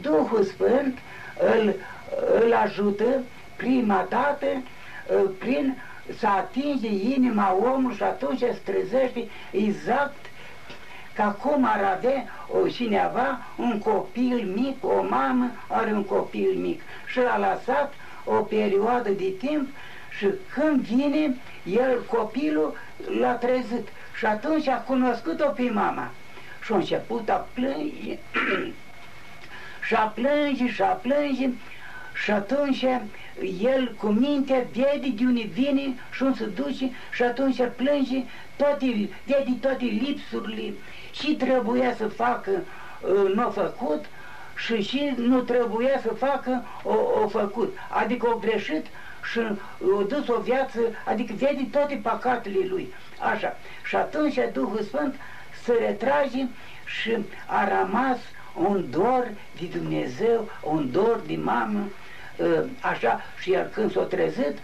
Duhul Sfânt îl, îl ajută prima dată ă, prin să atinge inima omului și atunci se trezește exact ca cum ar avea o cineva un copil mic, o mamă are un copil mic. Și l-a lăsat o perioadă de timp și când vine, el, copilul, l-a trezit. Și atunci a cunoscut-o pe mama. Și a început a plânge și a plânge și a plânge și atunci el cu minte vede de unde vine și unde se duce și atunci plânge, toate, vede toate lipsurile și trebuia să facă, uh, nu a făcut și și nu trebuia să facă, o, o făcut. Adică o greșit și o dus o viață, adică vede toate păcatele lui. Așa. Și atunci Duhul Sfânt se retrage și a rămas un dor de Dumnezeu, un dor de mamă, ă, așa, și iar când s-a trezit,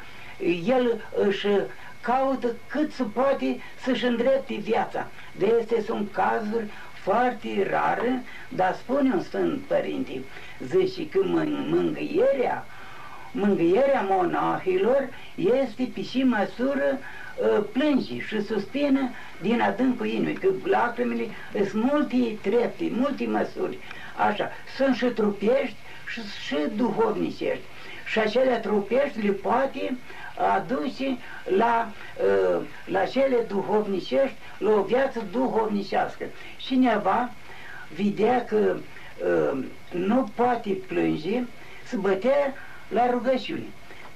el își caută cât se poate să-și îndrepte viața. De este sunt cazuri foarte rare, dar spune un Sfânt Părinte, zice că mângâierea, mângâierea monahilor este pe și măsură uh, plânge și suspină din adâncul inimii, că lacrimile sunt multe trepte, multe măsuri. Așa, sunt și trupești și, și duhovnicești. Și acele trupești le poate aduce la, ă, la cele duhovnicești, la o viață duhovnicească. Cineva vedea că ă, nu poate plânge, se bătea la rugăciune.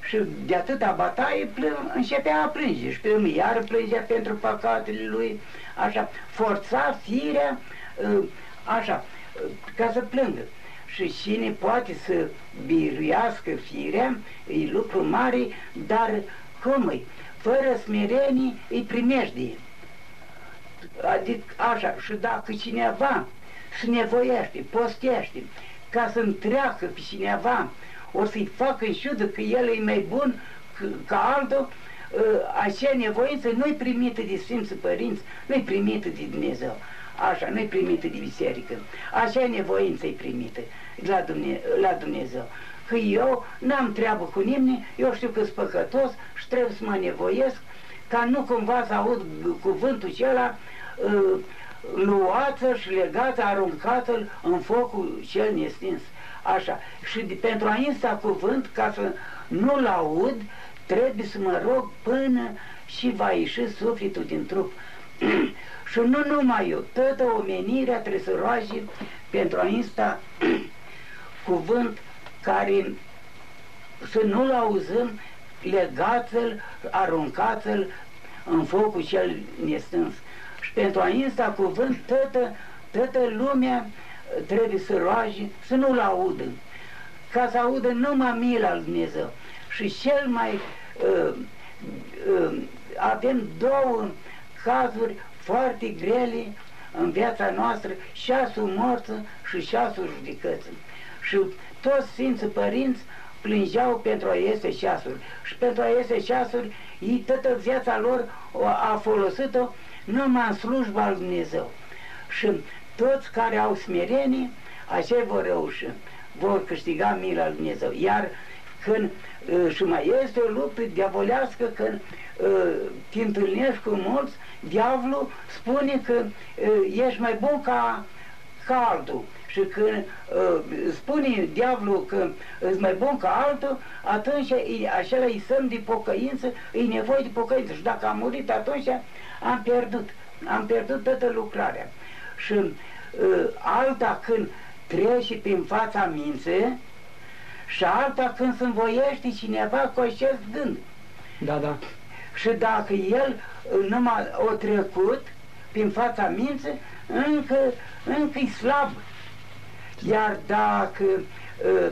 Și de atâta bătaie începea a plânge și pe iar plângea pentru păcatele lui, așa, forța firea, ă, așa, ca să plângă. Și cine poate să biruiască firea, e lucru mare, dar cum e? Fără smerenie îi primești Adică așa, și dacă cineva se nevoiește, postește, ca să întreacă pe cineva, o să-i facă în șudă că el e mai bun ca altul, ă, acea nevoință nu-i primită de Sfinții Părinți, nu-i primită de Dumnezeu. Așa, nu-i primită de biserică. Așa nevoință e primită la, Dumne la Dumnezeu. Că eu n-am treabă cu nimeni, eu știu că sunt păcătos și trebuie să mă nevoiesc ca nu cumva să aud cuvântul acela uh, luață și legață, aruncată în focul cel nestins. Așa. Și de, pentru a insta cuvânt, ca să nu-l aud, trebuie să mă rog până și va ieși sufletul din trup. și nu numai eu, toată omenirea trebuie să roage pentru a insta cuvânt care să nu-l auzăm, legați-l, aruncați-l în focul cel nestâns. Și pentru a insta cuvânt, toată, toată lumea trebuie să roage, să nu-l audă, ca să audă numai mila lui Dumnezeu. Și cel mai uh, uh, avem două cazuri foarte grele în viața noastră, șasul morță și șasul judecății. Și toți Sfinții Părinți plângeau pentru a iese ceasul. Și pentru a iese ceasul, ei toată viața lor a folosit-o numai în slujba lui Dumnezeu. Și toți care au smerenie, așa vor reuși, vor câștiga mila lui Dumnezeu. Iar când uh, și mai este o luptă diavolească când uh, te întâlnești cu mulți, diavolul spune că uh, ești mai bun ca, ca altul. Și când uh, spune diavolul că ești mai bun ca altul, atunci e, așa îi semn de pocăință, e nevoie de pocăință. Și dacă am murit, atunci am pierdut. Am pierdut toată lucrarea. Și uh, alta când trece prin fața minței, și alta când se învoiește cineva cu acest gând. Da, da. Și dacă el numai o trecut prin fața minții, încă, încă e slab. Iar dacă uh,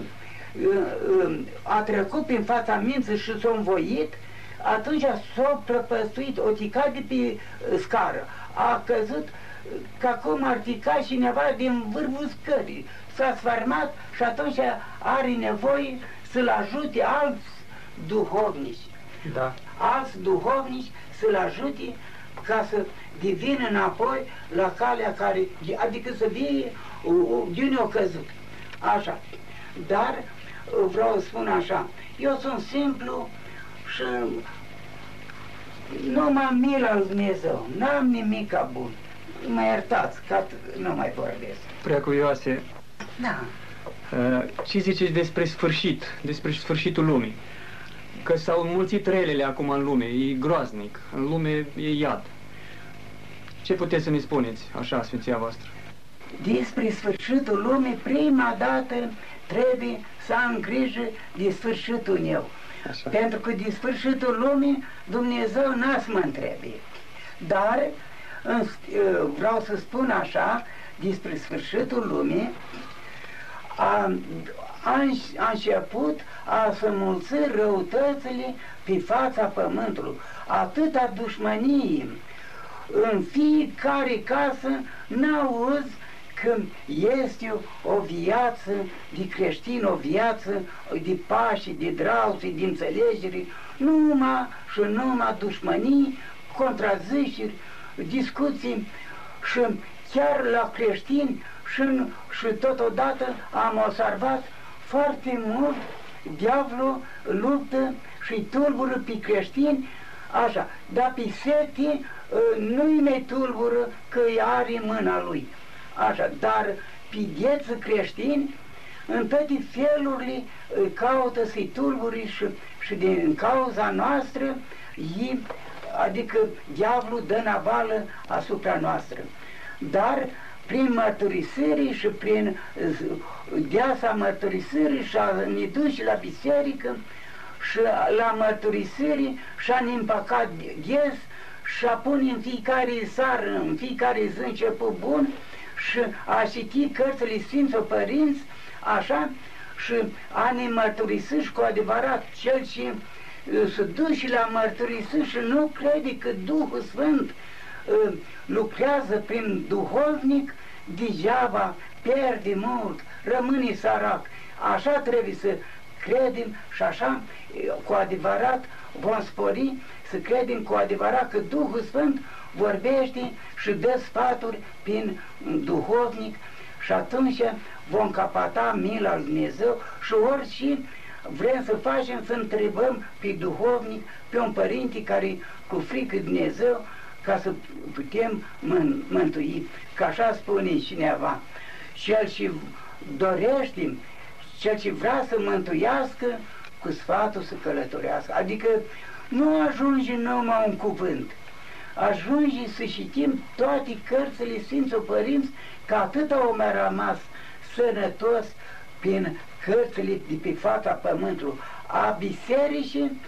uh, a trecut prin fața minții și s-a învoit, atunci s-a prăpăstuit, o ticat de pe scară. A căzut ca cum ar ca cineva din vârful scării s-a sfarmat și atunci are nevoie să-l ajute alți duhovnici. Da. Alți duhovnici să-l ajute ca să devină înapoi la calea care, adică să vie din o căzut. Așa. Dar vreau să spun așa, eu sunt simplu și numai mila lui Dumnezeu, n-am nimic bun. Mă iertați, că nu mai vorbesc. Preacuvioase, Da. uh, ce ziceți despre sfârșit, despre sfârșitul lumii? Că s-au mulțit relele acum în lume, e groaznic, în lume e iad. Ce puteți să ne spuneți, așa, Sfinția voastră? Despre sfârșitul lumii, prima dată trebuie să am grijă de sfârșitul meu. Așa. Pentru că de sfârșitul lumii Dumnezeu n-a să mă întrebe. Dar în, vreau să spun așa despre sfârșitul lumii, a, a, a început a să mulți răutățile pe fața pământului, atâta dușmănie. În fiecare casă n-auzi că este o viață de creștin, o viață de pași, de drauții, de înțelegere, numai și numai dușmănii, contraziceri, discuții și chiar la creștini și, și totodată am observat foarte mult diavolul luptă și tulbură pe creștini, așa, dar pe sete nu-i mai tulbură că îi are mâna lui. Așa, dar pe vieță creștini, în toate felurile caută să-i tulburi și, și din cauza noastră, ei, adică diavolul dă navală asupra noastră. Dar prin mărturisirii și prin deasa mărturisirii și a ne duce la biserică și la mărturisirii și a ne împăcat ghes și a pune în fiecare sară, în fiecare zi început bun și a citi cărțile Sfinților Părinți, așa, și a ne mărturisi și cu adevărat cel ce se duce la mărturisi și nu crede că Duhul Sfânt lucrează prin duhovnic, degeaba pierde mult, rămâne sărac. Așa trebuie să credem și așa cu adevărat vom spori să credem cu adevărat că Duhul Sfânt vorbește și dă sfaturi prin duhovnic și atunci vom capata mila lui Dumnezeu și orice vrem să facem, să întrebăm pe duhovnic, pe un părinte care cu frică Dumnezeu, ca să putem mântui. Că așa spune cineva, cel ce dorește, cel ce vrea să mântuiască, cu sfatul să călătorească. Adică nu ajunge numai un cuvânt, ajunge să citim toate cărțile Sfinților Părinți, că atâta om a rămas sănătos prin cărțile de pe fața pământului, a bisericii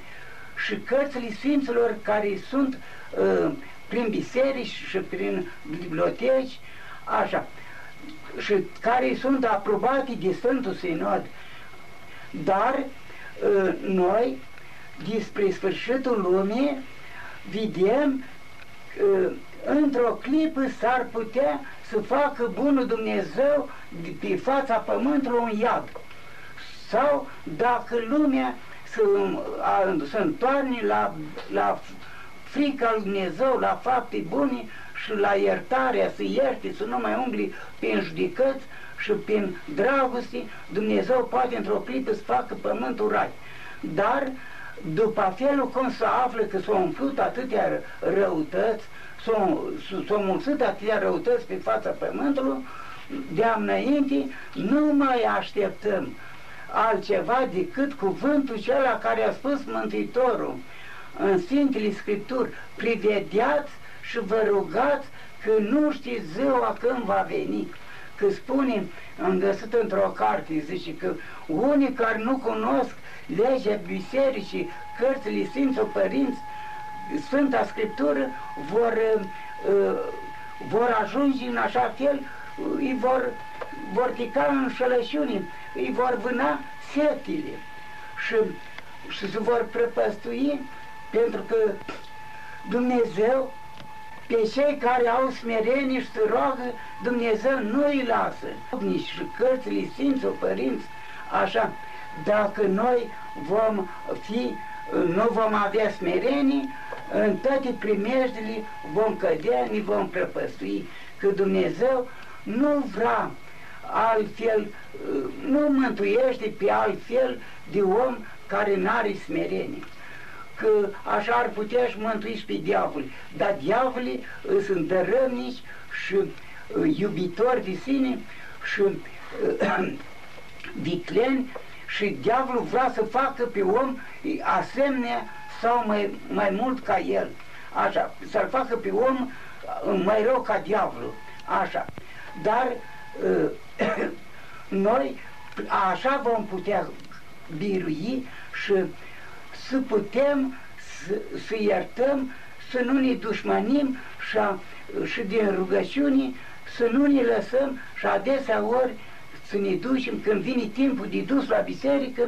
și cărțile Sfinților care sunt uh, prin biserici și prin biblioteci, așa, și care sunt aprobate de Sfântul Sinod. Dar uh, noi, despre sfârșitul lumii, vedem uh, într-o clipă s-ar putea să facă bunul Dumnezeu de pe fața pământului un iad. Sau dacă lumea să, să întoarne la, la frica lui Dumnezeu, la fapte bune și la iertarea, să ierte, să nu mai umbli prin judecăți și prin dragoste, Dumnezeu poate într-o clipă să facă pământul rai. Dar după felul cum se află că s-au umplut atâtea răutăți, s-au mulțit atâtea răutăți pe fața pământului, de înainte nu mai așteptăm altceva decât cuvântul cela care a spus Mântuitorul în Sfintele Scripturi, privedeați și vă rugați că nu știți ziua când va veni. Că spune, am găsit într-o carte, zice că unii care nu cunosc legea bisericii, cărțile Sfinților Părinți, Sfânta Scriptură, vor, uh, vor ajunge în așa fel, îi vor, vor pica în șălășuni, îi vor vâna setile și, și se vor prăpăstui pentru că Dumnezeu pe cei care au smerenie și se roagă, Dumnezeu nu îi lasă. Nici și cărțile Sfinților Părinți, așa, dacă noi vom fi, nu vom avea smerenie, în toate primejdile vom cădea, ne vom prăpăstui, că Dumnezeu nu vrea altfel, nu mântuiește pe altfel de om care n-are smerenie. Că așa ar putea și mântui și pe diavol. Dar diavolii sunt dărămnici și iubitori de sine și vicleni și diavolul vrea să facă pe om asemenea sau mai, mai mult ca el. Așa, să-l facă pe om mai rău ca diavolul. Așa. Dar noi așa vom putea birui și să putem să, să iertăm, să nu ne dușmanim și, a, și din rugăciune să nu ne lăsăm și adesea ori să ne ducem, când vine timpul de dus la biserică,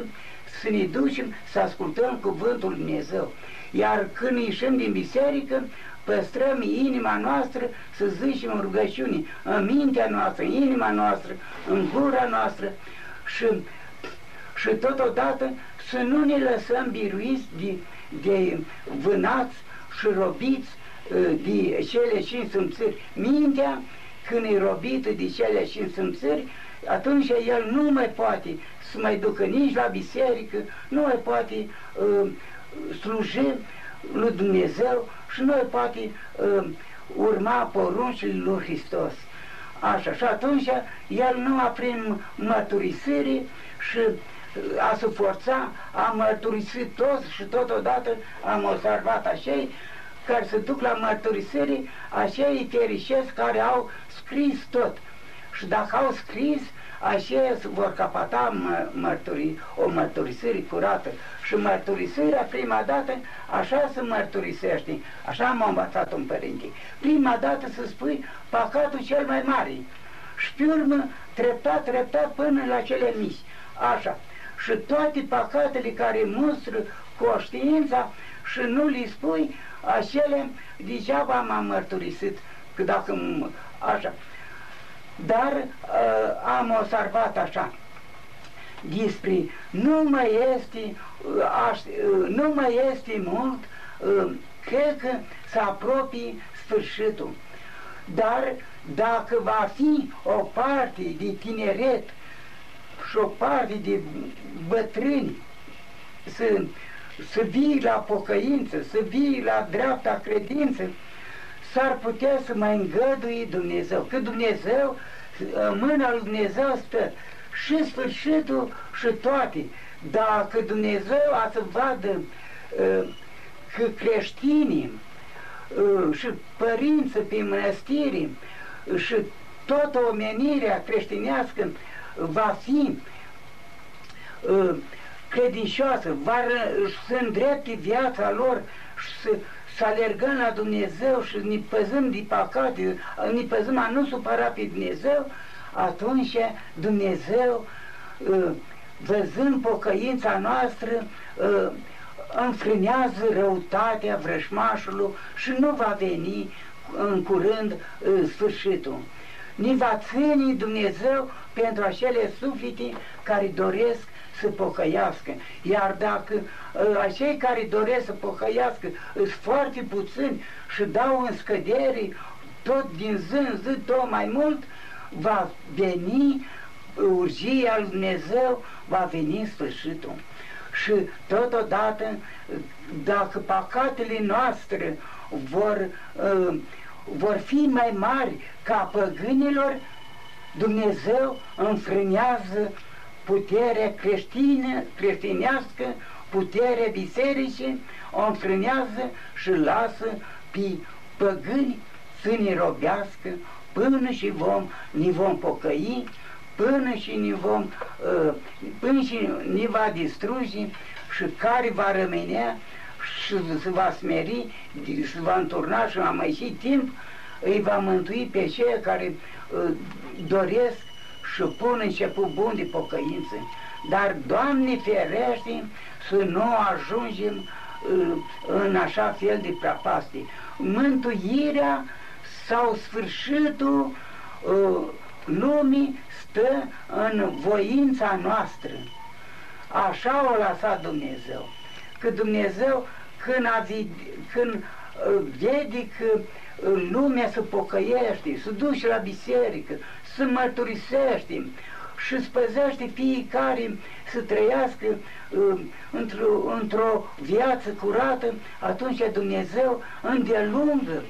să ne ducem să ascultăm cuvântul Lui Dumnezeu. Iar când ieșim din biserică, păstrăm inima noastră să zicem în rugăciune, în mintea noastră, în inima noastră, în gura noastră și, și totodată să nu ne lăsăm biruiți de, de vânați și robiți ă, de cele cinci simțări. Mintea, când e robită de cele cinci simțări, atunci el nu mai poate să mai ducă nici la biserică, nu mai poate uh, sluji lui Dumnezeu și nu mai poate uh, urma poruncile lui Hristos. Așa, și atunci el nu a prin mărturisire și a se forța, a mărturisit toți și totodată am observat așa care se duc la mărturisire, acei fericesc care au scris tot. Și dacă au scris, aceia vor capata mărturii, o mărturisire curată. Și mărturisirea, prima dată, așa se mărturisește. Așa m-a învățat un părinte. Prima dată să spui păcatul cel mai mare. Și pe urmă, treptat, treptat, până la cele mici. Așa. Și toate păcatele care mustră conștiința și nu li spui, acele degeaba m-am mărturisit. Că dacă așa, dar uh, am observat așa, despre nu mai este, uh, aș, uh, nu mai este mult, uh, cred că să apropie sfârșitul. Dar dacă va fi o parte de tineret și o parte de bătrâni să, să vii la pocăință, să vii la dreapta credință, s-ar putea să mai îngădui Dumnezeu. Că Dumnezeu, mâna lui Dumnezeu stă și sfârșitul și toate. Dacă Dumnezeu a să vadă că creștinii și părinții pe mănăstiri și toată omenirea creștinească va fi credincioasă, va să îndrepte viața lor și să să alergăm la Dumnezeu și ne păzăm de păcate, ne păzăm a nu supăra pe Dumnezeu, atunci Dumnezeu, ă, văzând pocăința noastră, ă, înfrânează răutatea vrășmașului și nu va veni în curând ă, sfârșitul. Ne va ține Dumnezeu pentru acele suflete care doresc să pocăiască. Iar dacă uh, cei care doresc să pocăiască sunt foarte puțini și dau în scădere tot din zi în zi tot mai mult, va veni urgia lui Dumnezeu, va veni sfârșitul. Și totodată, dacă păcatele noastre vor, uh, vor fi mai mari ca păgânilor, Dumnezeu înfrânează puterea creștină, creștinească, puterea bisericii, o înfrânează și lasă pe păgâni să ne robească până și vom, ne vom pocăi, până și ne vom, uh, până și ne va distruge și care va rămânea și se va smeri, se va înturna și va mai ieși timp, îi va mântui pe cei care uh, doresc și pun început bun de pocăință. Dar, Doamne ferește, să nu ajungem uh, în așa fel de prapaste. Mântuirea sau sfârșitul uh, lumii stă în voința noastră. Așa o lăsat Dumnezeu. Că Dumnezeu când, a vid, când uh, vede că lumea să pocăiește, să duce la biserică, să mărturisește și spăzește fiecare să trăiască uh, într-o, într-o viață curată, atunci Dumnezeu îndelungă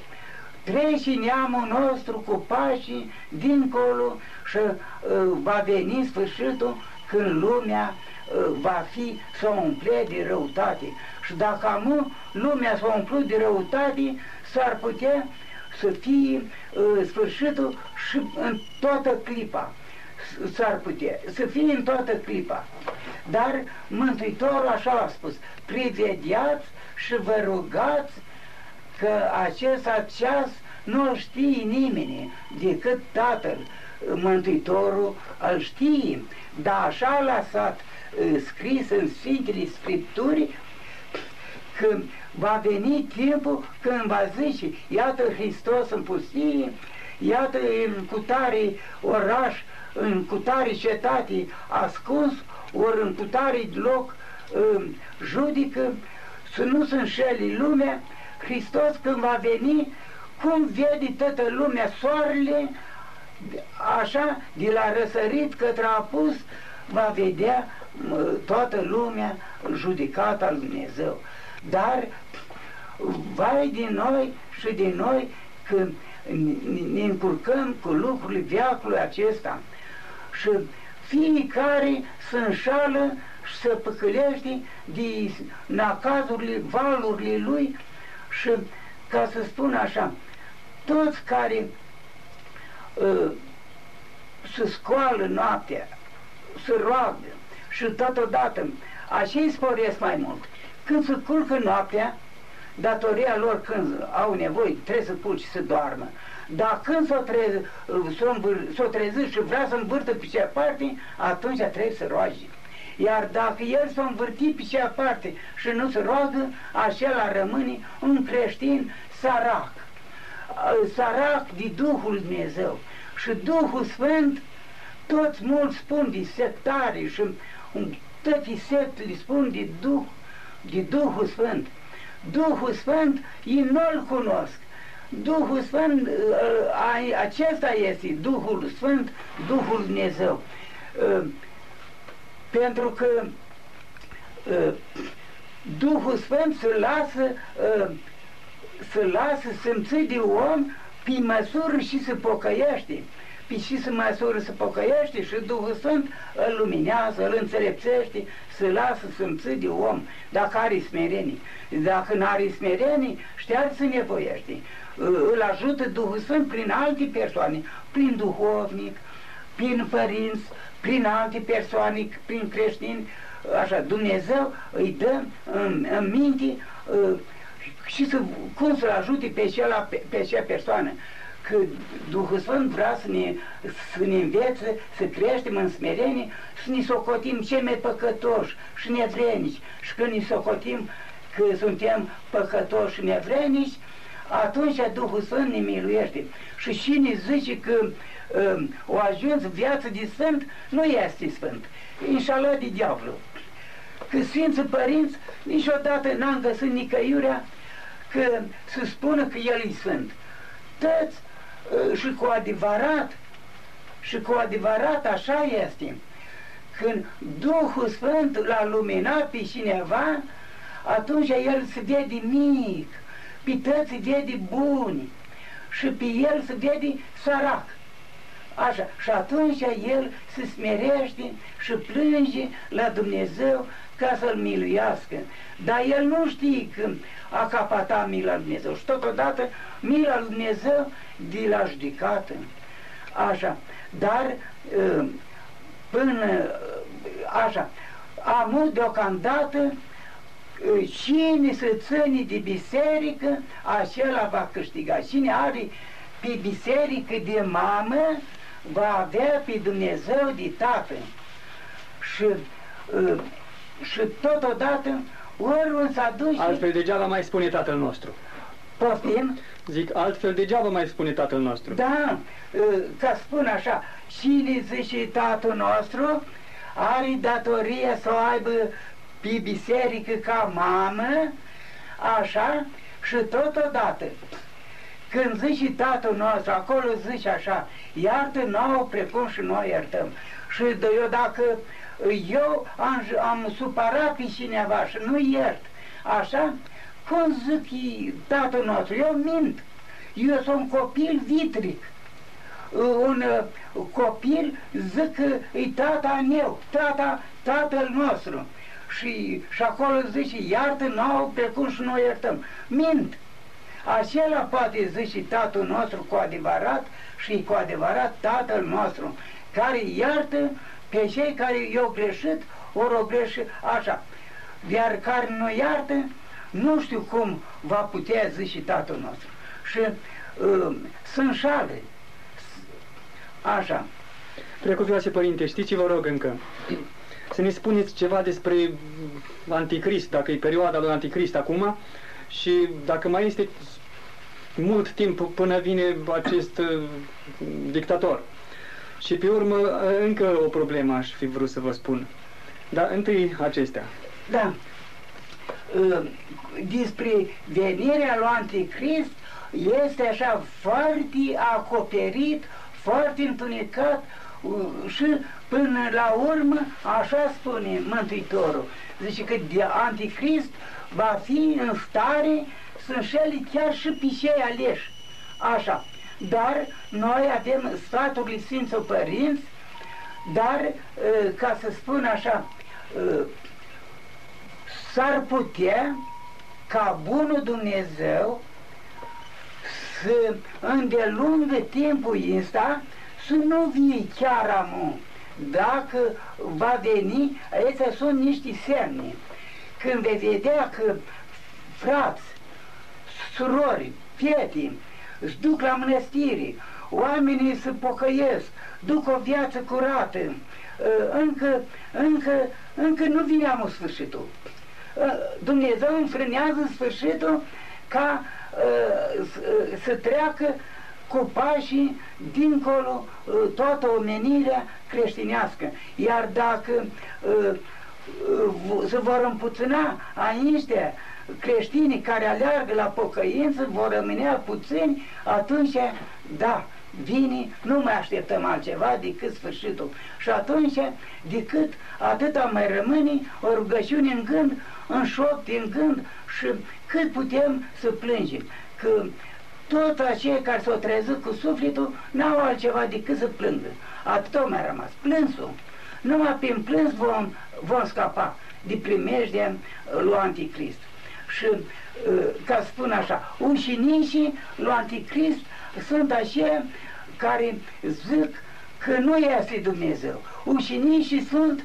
trece neamul nostru cu pașii dincolo și uh, va veni sfârșitul când lumea uh, va fi să umple de răutate. Și dacă am lumea s-a umplut de răutate, s-ar putea să fie uh, sfârșitul și în toată clipa. S-ar putea să fie în toată clipa. Dar Mântuitorul așa a spus, privediați și vă rugați că acest ceas nu știe nimeni decât Tatăl, Mântuitorul îl știe, dar așa a lăsat uh, scris în Sfintele Scripturii că va veni timpul când va zice, iată Hristos în pustie, iată în cutare oraș, în cutare cetate ascuns, ori în cutare loc um, judică, să nu se înșeli lumea, Hristos când va veni, cum vede toată lumea soarele, așa, de la răsărit către apus, va vedea toată lumea judecata al Dumnezeu. Dar vai din noi și din noi când ne încurcăm cu lucrurile viacului acesta și fiecare se înșală și se păcălește de nacazurile, valurile lui și, ca să spun așa, toți care uh, se scoală noaptea, se roagă și totodată așa sporesc mai mult. Când se culcă noaptea, datoria lor când au nevoie, trebuie să culci și să doarmă. Dar când s-o, trezi, s-o trezi și vrea să învârtă pe cea parte, atunci trebuie să roage. Iar dacă el s-o învârti pe cea parte și nu se roagă, acela rămâne un creștin sărac. Sărac de Duhul Dumnezeu. Și Duhul Sfânt, toți mulți spun de sectare și toate sectele spun de Duh, de Duhul Sfânt. Duhul Sfânt ei nu-L cunosc. Duhul Sfânt, ă, acesta este Duhul Sfânt, Duhul Dumnezeu. Ă, pentru că ă, Duhul Sfânt se lasă, se lasă simțit de om pe măsură și se pocăiește pe și să măsură să pocăiește și Duhul Sfânt îl luminează, îl înțelepțește, să lasă să de om, dacă are smerenie. Dacă nu are smerenie, știa să nevoiește. Îl ajută Duhul Sfânt prin alte persoane, prin duhovnic, prin părinți, prin alte persoane, prin creștini, așa, Dumnezeu îi dă în, în minte și să, cum să-l ajute pe, cea, pe, pe acea persoană că Duhul Sfânt vrea să ne, să ne învețe, să creștem în smerenie, să ne socotim cei mai păcătoși și nevrenici. Și când ne socotim că suntem păcătoși și nevrenici, atunci Duhul Sfânt ne miluiește. Și cine zice că um, o ajuns viață de sfânt, nu este sfânt. Inșală de diavol. Că Sfinții Părinți niciodată n-am găsit nicăiurea că să spună că El e sfânt. Toți Ă, și cu adevărat, și cu adevărat așa este. Când Duhul Sfânt l-a luminat pe cineva, atunci el se vede mic, pe tăți se vede bun și pe el se vede sărac. Așa, și atunci el se smerește și plânge la Dumnezeu ca să-l miluiască. Dar el nu știe că a capata mila lui Dumnezeu. Și totodată mila lui Dumnezeu de la judecată. Așa. Dar ă, până așa, am deocamdată ă, cine se ține de biserică, acela va câștiga. Cine are pe biserică de mamă, va avea pe Dumnezeu de tată. Și, ă, și totodată Orul s-a dus Altfel degeaba mai spune Tatăl nostru. Poftim? Zic, altfel degeaba mai spune Tatăl nostru. Da, ă, ca spun așa, cine zice Tatăl nostru are datoria să o aibă pe biserică ca mamă, așa, și totodată, când zice Tatăl nostru, acolo zice așa, iartă nouă precum și noi iertăm. Și de eu dacă eu am, am supărat pe cineva și nu iert, așa, cum zic Tatăl nostru, eu mint, eu sunt un copil vitric, un uh, copil zic că e tata meu, tata, tatăl nostru. Și, și acolo zice, iartă nouă precum și noi iertăm. Mint. Acela poate zice tatăl nostru cu adevărat și cu adevărat tatăl nostru, care iartă pe cei care i-au greșit, ori o greșit așa. Iar care nu iartă, nu știu cum va putea zice tatăl nostru. Și uh, sunt șale. Așa. Precuvioase Părinte, știți vă rog încă? Să ne spuneți ceva despre Anticrist, dacă e perioada lui Anticrist acum și dacă mai este mult timp până vine acest uh, dictator. Și pe urmă, uh, încă o problemă aș fi vrut să vă spun. Dar întâi acestea. Da. Uh, despre venirea lui Anticrist este așa foarte acoperit, foarte întunecat și până la urmă, așa spune Mântuitorul, zice că de Anticrist va fi în stare să înșele chiar și pe cei aleși. Așa. Dar noi avem sfaturile Sfinților Părinți, dar, ca să spun așa, s-ar putea ca Bunul Dumnezeu să îndelungă timpul ăsta să nu vie chiar amu. Dacă va veni, aici sunt niște semne. Când vei vedea că frați, surori, fete, își duc la mănăstiri, oamenii se pocăiesc, duc o viață curată, ă, încă, încă, încă nu vine sfârșitul. Ă, Dumnezeu înfrânează sfârșitul ca ă, să treacă cu pașii dincolo toată omenirea creștinească. Iar dacă se vor împuțina aici creștinii care aleargă la pocăință vor rămânea puțini, atunci, da, vine, nu mai așteptăm altceva decât sfârșitul. Și atunci, decât atâta mai rămâne o rugăciune în gând, în șopt, în gând și cât putem să plângem. Că tot acei care s-au trezit cu sufletul n-au altceva decât să plângă. Atât au mai rămas. Plânsul. Numai prin plâns vom, vom scapa de primejdea lui Anticrist și, uh, ca să spun așa, ușinicii lui Anticrist sunt aceia care zic că nu este Dumnezeu. Ușinicii sunt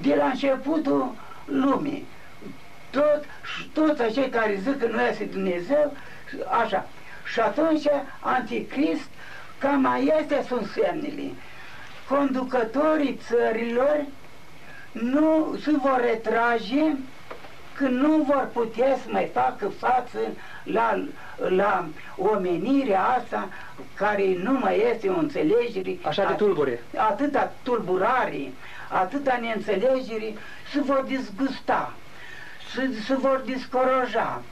de la începutul lumii. Tot, toți acei care zic că nu este Dumnezeu, așa. Și atunci Anticrist, cam este sunt semnele. Conducătorii țărilor nu se vor retrage că nu vor putea să mai facă față la, la omenirea asta care nu mai este o înțelegere. Așa de tulbure. Atâta tulburare, atâta neînțelegere, se vor disgusta, se, se vor discoroja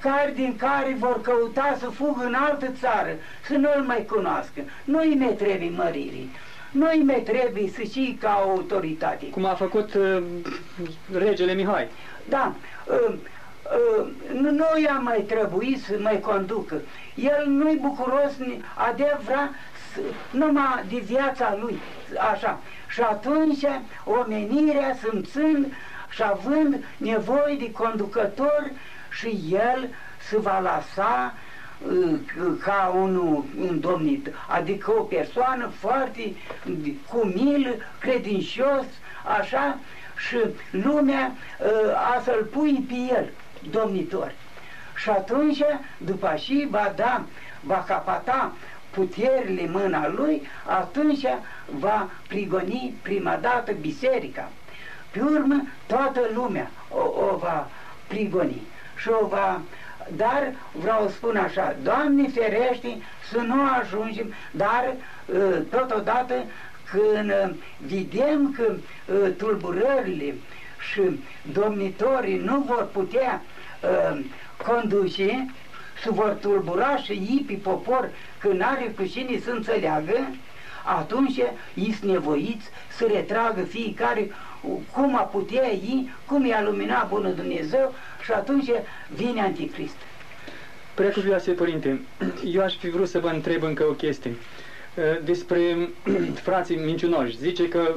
care din care vor căuta să fugă în altă țară, să nu-L mai cunoască. Nu-i mai trebuie măririi, nu-i mai trebuie să știi ca autoritate. Cum a făcut uh, regele Mihai. Da, uh, uh, nu i-a mai trebuit să mai conducă. El nu-i bucuros, adevărat, vrea numai de viața lui, așa. Și atunci omenirea simțând și având nevoie de conducător și el se va lăsa uh, ca un, un domnit, adică o persoană foarte cu milă, credincios, așa, și lumea ă, a să-l pui pe el, domnitor. Și atunci, după și va da, va capata puterile mâna lui, atunci va prigoni prima dată biserica. Pe urmă, toată lumea o, o va prigoni și o va dar vreau să spun așa, Doamne ferește să nu ajungem, dar ă, totodată când uh, vedem că uh, tulburările și domnitorii nu vor putea uh, conduce, se vor tulbura și ipi popor că n-are cu cine să înțeleagă, atunci îți nevoiți să retragă fiecare cum a putea ei, cum i-a luminat Bunul Dumnezeu și atunci vine Anticrist. Preacuvioase Părinte, eu aș fi vrut să vă întreb încă o chestie despre frații mincinoși. Zice că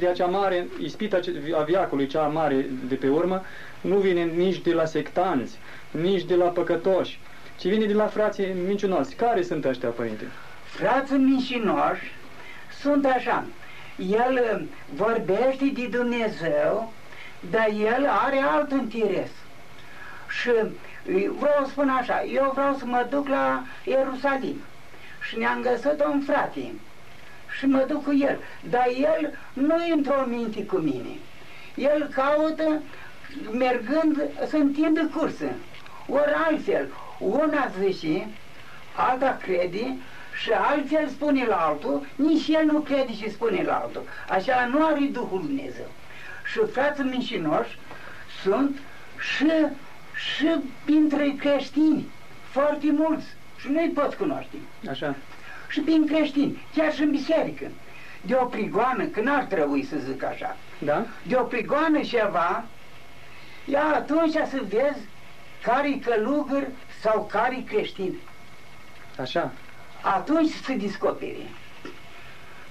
de acea mare, ispita a viacului, cea mare de pe urmă, nu vine nici de la sectanți, nici de la păcătoși, ci vine de la frații mincinoși. Care sunt ăștia, Părinte? Frații mincinoși sunt așa. El uh, vorbește de Dumnezeu, dar el are alt interes. Și uh, vreau să spun așa, eu vreau să mă duc la Ierusalim și ne-am găsit un frate și mă duc cu el, dar el nu intră o minte cu mine. El caută, mergând, să întindă cursă. Ori altfel, una zice, alta crede și altfel spune la altul, nici el nu crede și spune la altul. Așa nu are Duhul Dumnezeu. Și frații mincinoși sunt și, și printre creștini, foarte mulți. Și noi poți cunoaște. Așa. Și prin creștini, chiar și în biserică. De o prigoană, că n-ar trebui să zic așa. Da? De o prigoană ceva, ia atunci să vezi care-i călugăr sau care-i creștin. Așa. Atunci se descoperi.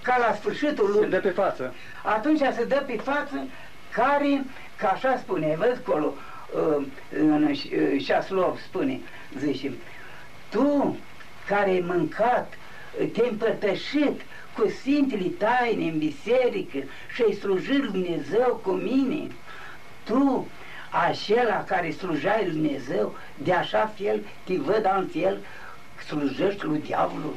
Ca la sfârșitul lumii. Se dă pe față. Atunci se dă pe față care, ca așa spune, vezi acolo, uh, în Șaslov spune, zice, tu care ai mâncat, te-ai împărtășit cu Sfintele Taine în biserică și ai slujit lui Dumnezeu cu mine, tu, acela care slujai lui Dumnezeu, de așa fel te văd altfel, slujești lui diavolul.